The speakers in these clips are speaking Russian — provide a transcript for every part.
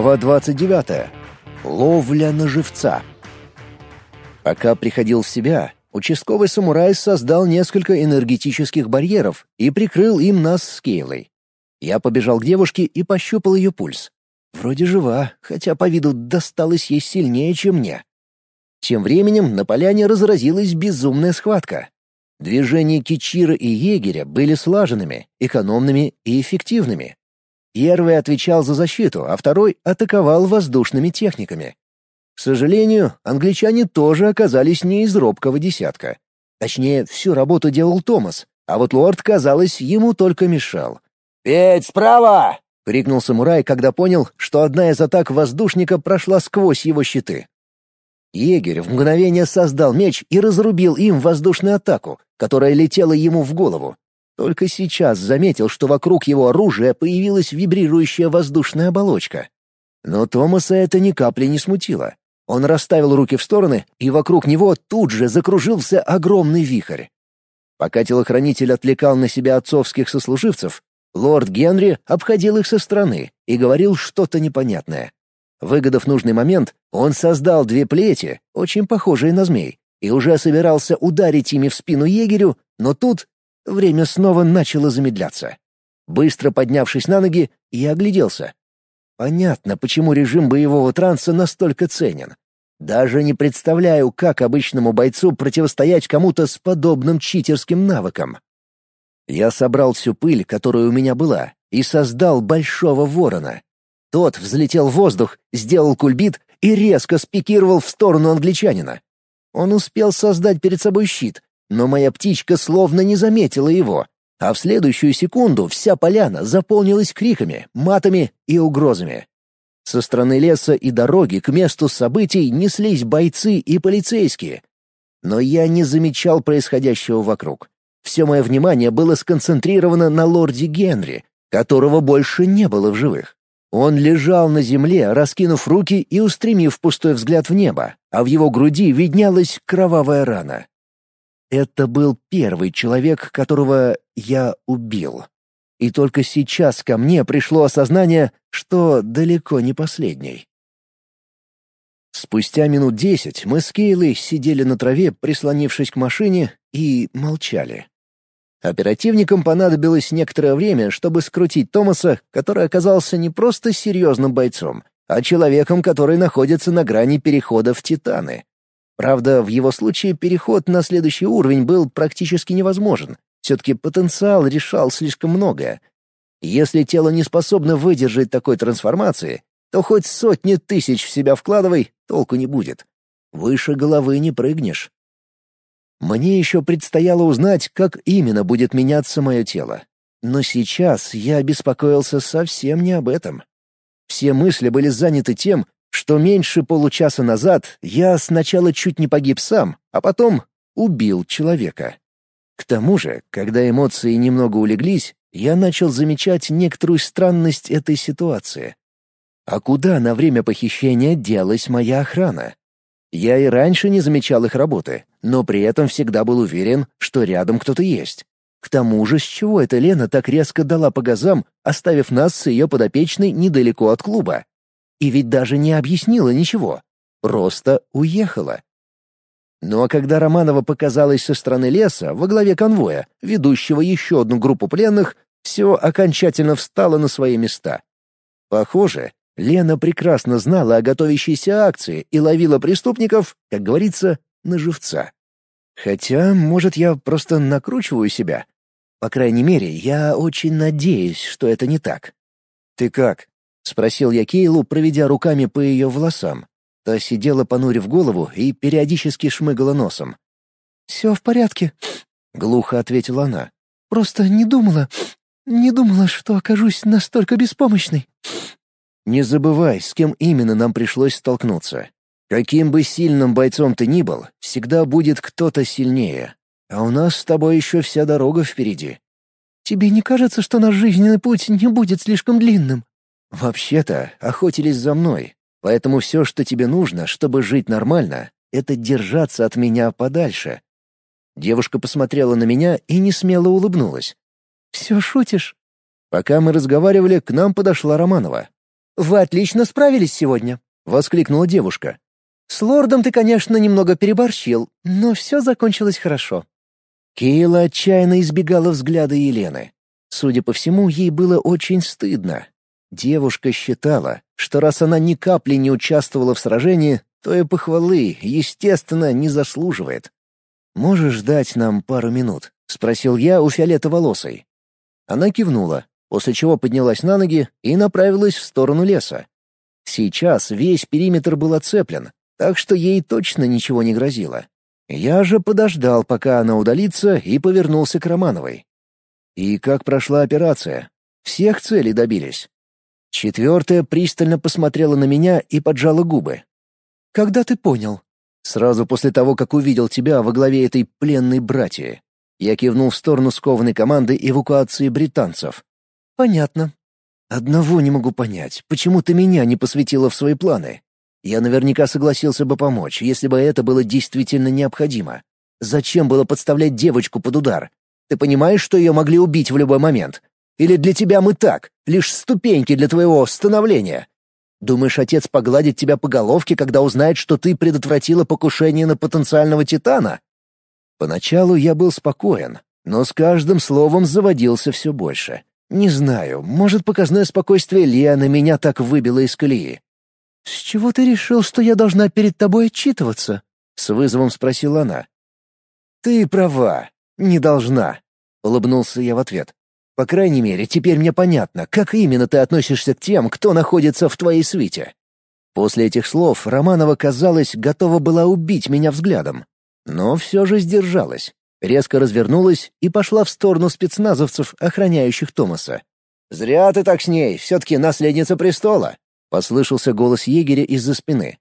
Глава 29. Ловля на живца. Пока приходил в себя, участковый самурай создал несколько энергетических барьеров и прикрыл им нас с Кейлой. Я побежал к девушке и пощупал ее пульс. Вроде жива, хотя по виду досталось ей сильнее, чем мне. Тем временем на поляне разразилась безумная схватка. Движения Кичира и егеря были слаженными, экономными и эффективными. Первый отвечал за защиту, а второй атаковал воздушными техниками. К сожалению, англичане тоже оказались не из робкого десятка. Точнее, всю работу делал Томас, а вот лорд, казалось, ему только мешал. «Петь, справа!» — крикнул самурай, когда понял, что одна из атак воздушника прошла сквозь его щиты. Егерь в мгновение создал меч и разрубил им воздушную атаку, которая летела ему в голову. Только сейчас заметил, что вокруг его оружия появилась вибрирующая воздушная оболочка. Но Томаса это ни капли не смутило. Он расставил руки в стороны, и вокруг него тут же закружился огромный вихрь. Пока телохранитель отвлекал на себя отцовских сослуживцев, лорд Генри обходил их со стороны и говорил что-то непонятное. Выгодав нужный момент, он создал две плети, очень похожие на змей, и уже собирался ударить ими в спину егерю, но тут Время снова начало замедляться. Быстро поднявшись на ноги, я огляделся. Понятно, почему режим боевого транса настолько ценен. Даже не представляю, как обычному бойцу противостоять кому-то с подобным читерским навыком. Я собрал всю пыль, которая у меня была, и создал большого ворона. Тот взлетел в воздух, сделал кульбит и резко спикировал в сторону англичанина. Он успел создать перед собой щит, но моя птичка словно не заметила его, а в следующую секунду вся поляна заполнилась криками, матами и угрозами. Со стороны леса и дороги к месту событий неслись бойцы и полицейские. Но я не замечал происходящего вокруг. Все мое внимание было сконцентрировано на лорде Генри, которого больше не было в живых. Он лежал на земле, раскинув руки и устремив пустой взгляд в небо, а в его груди виднелась кровавая рана. Это был первый человек, которого я убил. И только сейчас ко мне пришло осознание, что далеко не последний. Спустя минут десять мы с Кейлой сидели на траве, прислонившись к машине, и молчали. Оперативникам понадобилось некоторое время, чтобы скрутить Томаса, который оказался не просто серьезным бойцом, а человеком, который находится на грани перехода в Титаны. Правда, в его случае переход на следующий уровень был практически невозможен. Все-таки потенциал решал слишком многое. Если тело не способно выдержать такой трансформации, то хоть сотни тысяч в себя вкладывай, толку не будет. Выше головы не прыгнешь. Мне еще предстояло узнать, как именно будет меняться мое тело. Но сейчас я беспокоился совсем не об этом. Все мысли были заняты тем, что меньше получаса назад я сначала чуть не погиб сам, а потом убил человека. К тому же, когда эмоции немного улеглись, я начал замечать некоторую странность этой ситуации. А куда на время похищения делась моя охрана? Я и раньше не замечал их работы, но при этом всегда был уверен, что рядом кто-то есть. К тому же, с чего эта Лена так резко дала по газам, оставив нас с ее подопечной недалеко от клуба? И ведь даже не объяснила ничего. Просто уехала. Ну а когда Романова показалась со стороны леса во главе конвоя, ведущего еще одну группу пленных, все окончательно встало на свои места. Похоже, Лена прекрасно знала о готовящейся акции и ловила преступников, как говорится, на живца. Хотя, может, я просто накручиваю себя. По крайней мере, я очень надеюсь, что это не так. «Ты как?» — спросил я Кейлу, проведя руками по ее волосам. Та сидела, понурив голову, и периодически шмыгала носом. «Все в порядке», — глухо ответила она. «Просто не думала, не думала, что окажусь настолько беспомощной». «Не забывай, с кем именно нам пришлось столкнуться. Каким бы сильным бойцом ты ни был, всегда будет кто-то сильнее. А у нас с тобой еще вся дорога впереди». «Тебе не кажется, что наш жизненный путь не будет слишком длинным?» «Вообще-то охотились за мной, поэтому все, что тебе нужно, чтобы жить нормально, это держаться от меня подальше». Девушка посмотрела на меня и несмело улыбнулась. «Все шутишь?» Пока мы разговаривали, к нам подошла Романова. вы отлично справились сегодня», — воскликнула девушка. «С лордом ты, конечно, немного переборщил, но все закончилось хорошо». Кейла отчаянно избегала взгляда Елены. Судя по всему, ей было очень стыдно. Девушка считала, что раз она ни капли не участвовала в сражении, то и похвалы, естественно, не заслуживает. «Можешь дать нам пару минут?» — спросил я у фиолетоволосой. Она кивнула, после чего поднялась на ноги и направилась в сторону леса. Сейчас весь периметр был оцеплен, так что ей точно ничего не грозило. Я же подождал, пока она удалится, и повернулся к Романовой. И как прошла операция? Всех целей добились. Четвертая пристально посмотрела на меня и поджала губы. «Когда ты понял?» «Сразу после того, как увидел тебя во главе этой пленной братьи». Я кивнул в сторону скованной команды эвакуации британцев. «Понятно». «Одного не могу понять, почему ты меня не посвятила в свои планы? Я наверняка согласился бы помочь, если бы это было действительно необходимо. Зачем было подставлять девочку под удар? Ты понимаешь, что ее могли убить в любой момент? Или для тебя мы так, лишь ступеньки для твоего становления? Думаешь, отец погладит тебя по головке, когда узнает, что ты предотвратила покушение на потенциального титана? Поначалу я был спокоен, но с каждым словом заводился все больше. Не знаю, может, показное спокойствие Лианы меня так выбило из колеи. «С чего ты решил, что я должна перед тобой отчитываться?» — с вызовом спросила она. «Ты права, не должна», — улыбнулся я в ответ. По крайней мере, теперь мне понятно, как именно ты относишься к тем, кто находится в твоей свите. После этих слов Романова, казалось, готова была убить меня взглядом. Но все же сдержалась, резко развернулась и пошла в сторону спецназовцев, охраняющих Томаса. «Зря ты так с ней, все-таки наследница престола», — послышался голос егеря из-за спины.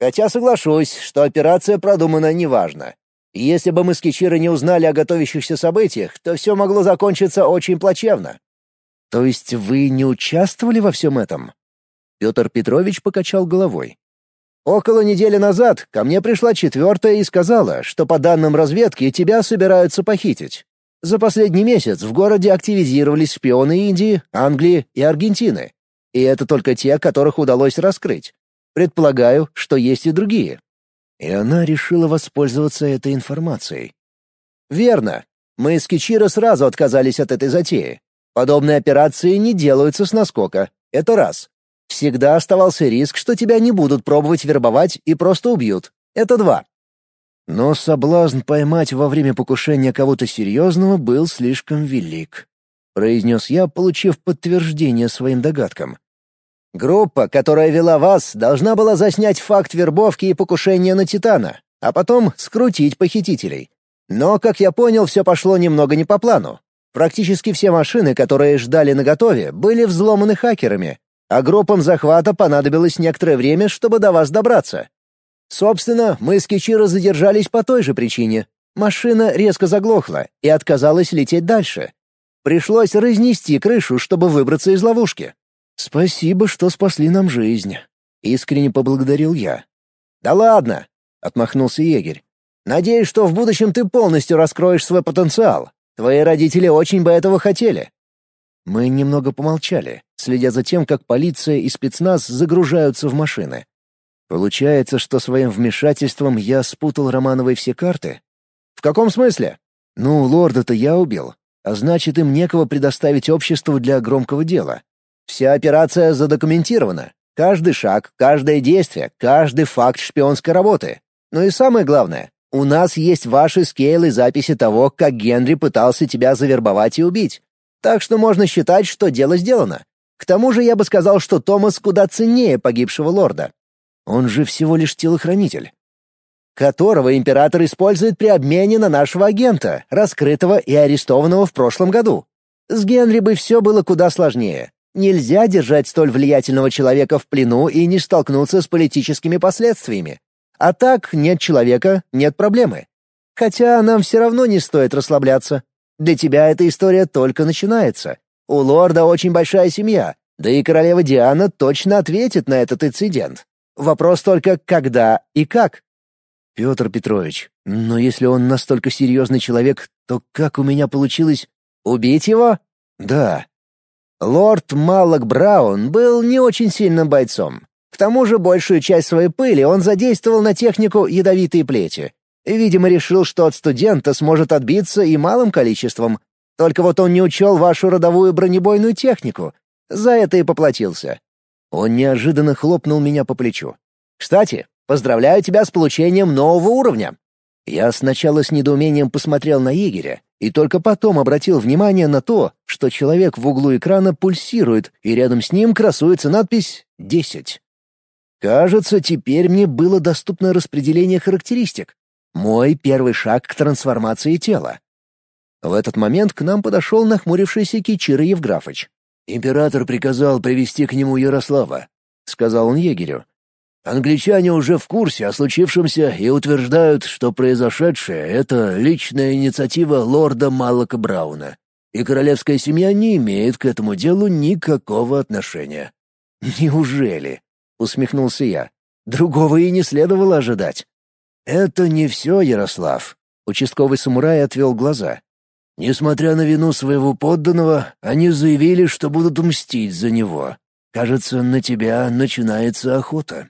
«Хотя соглашусь, что операция продумана неважно. Если бы мы с Кичиро не узнали о готовящихся событиях, то все могло закончиться очень плачевно. То есть вы не участвовали во всем этом? Петр Петрович покачал головой. Около недели назад ко мне пришла четвертая и сказала, что по данным разведки тебя собираются похитить. За последний месяц в городе активизировались шпионы Индии, Англии и Аргентины. И это только те, которых удалось раскрыть. Предполагаю, что есть и другие. И она решила воспользоваться этой информацией. «Верно. Мы с Кичиро сразу отказались от этой затеи. Подобные операции не делаются с наскока. Это раз. Всегда оставался риск, что тебя не будут пробовать вербовать и просто убьют. Это два. Но соблазн поймать во время покушения кого-то серьезного был слишком велик, произнес я, получив подтверждение своим догадкам. Группа, которая вела вас, должна была заснять факт вербовки и покушения на Титана, а потом скрутить похитителей. Но, как я понял, все пошло немного не по плану. Практически все машины, которые ждали наготове, были взломаны хакерами, а группам захвата понадобилось некоторое время, чтобы до вас добраться. Собственно, мы с Кичиро задержались по той же причине. Машина резко заглохла и отказалась лететь дальше. Пришлось разнести крышу, чтобы выбраться из ловушки. «Спасибо, что спасли нам жизнь», — искренне поблагодарил я. «Да ладно», — отмахнулся егерь. «Надеюсь, что в будущем ты полностью раскроешь свой потенциал. Твои родители очень бы этого хотели». Мы немного помолчали, следя за тем, как полиция и спецназ загружаются в машины. Получается, что своим вмешательством я спутал Романовой все карты? В каком смысле? Ну, лорда-то я убил, а значит, им некого предоставить обществу для громкого дела. Вся операция задокументирована. Каждый шаг, каждое действие, каждый факт шпионской работы. Ну и самое главное, у нас есть ваши скейлы записи того, как Генри пытался тебя завербовать и убить. Так что можно считать, что дело сделано. К тому же я бы сказал, что Томас куда ценнее погибшего лорда. Он же всего лишь телохранитель, которого император использует при обмене на нашего агента, раскрытого и арестованного в прошлом году. С Генри бы все было куда сложнее. Нельзя держать столь влиятельного человека в плену и не столкнуться с политическими последствиями. А так нет человека, нет проблемы. Хотя нам все равно не стоит расслабляться. Для тебя эта история только начинается. У лорда очень большая семья, да и королева Диана точно ответит на этот инцидент. Вопрос только когда и как. Петр Петрович, но если он настолько серьезный человек, то как у меня получилось убить его? Да, Лорд Малок Браун был не очень сильным бойцом. К тому же большую часть своей пыли он задействовал на технику ядовитые плети. Видимо, решил, что от студента сможет отбиться и малым количеством. Только вот он не учел вашу родовую бронебойную технику. За это и поплатился. Он неожиданно хлопнул меня по плечу. «Кстати, поздравляю тебя с получением нового уровня!» Я сначала с недоумением посмотрел на егеря и только потом обратил внимание на то, что человек в углу экрана пульсирует, и рядом с ним красуется надпись «десять». Кажется, теперь мне было доступно распределение характеристик. Мой первый шаг к трансформации тела. В этот момент к нам подошел нахмурившийся Кичира Евграфыч. «Император приказал привести к нему Ярослава», — сказал он егерю. «Англичане уже в курсе о случившемся и утверждают, что произошедшее — это личная инициатива лорда Малака Брауна, и королевская семья не имеет к этому делу никакого отношения». «Неужели?» — усмехнулся я. «Другого и не следовало ожидать». «Это не все, Ярослав», — участковый самурай отвел глаза. «Несмотря на вину своего подданного, они заявили, что будут мстить за него. Кажется, на тебя начинается охота».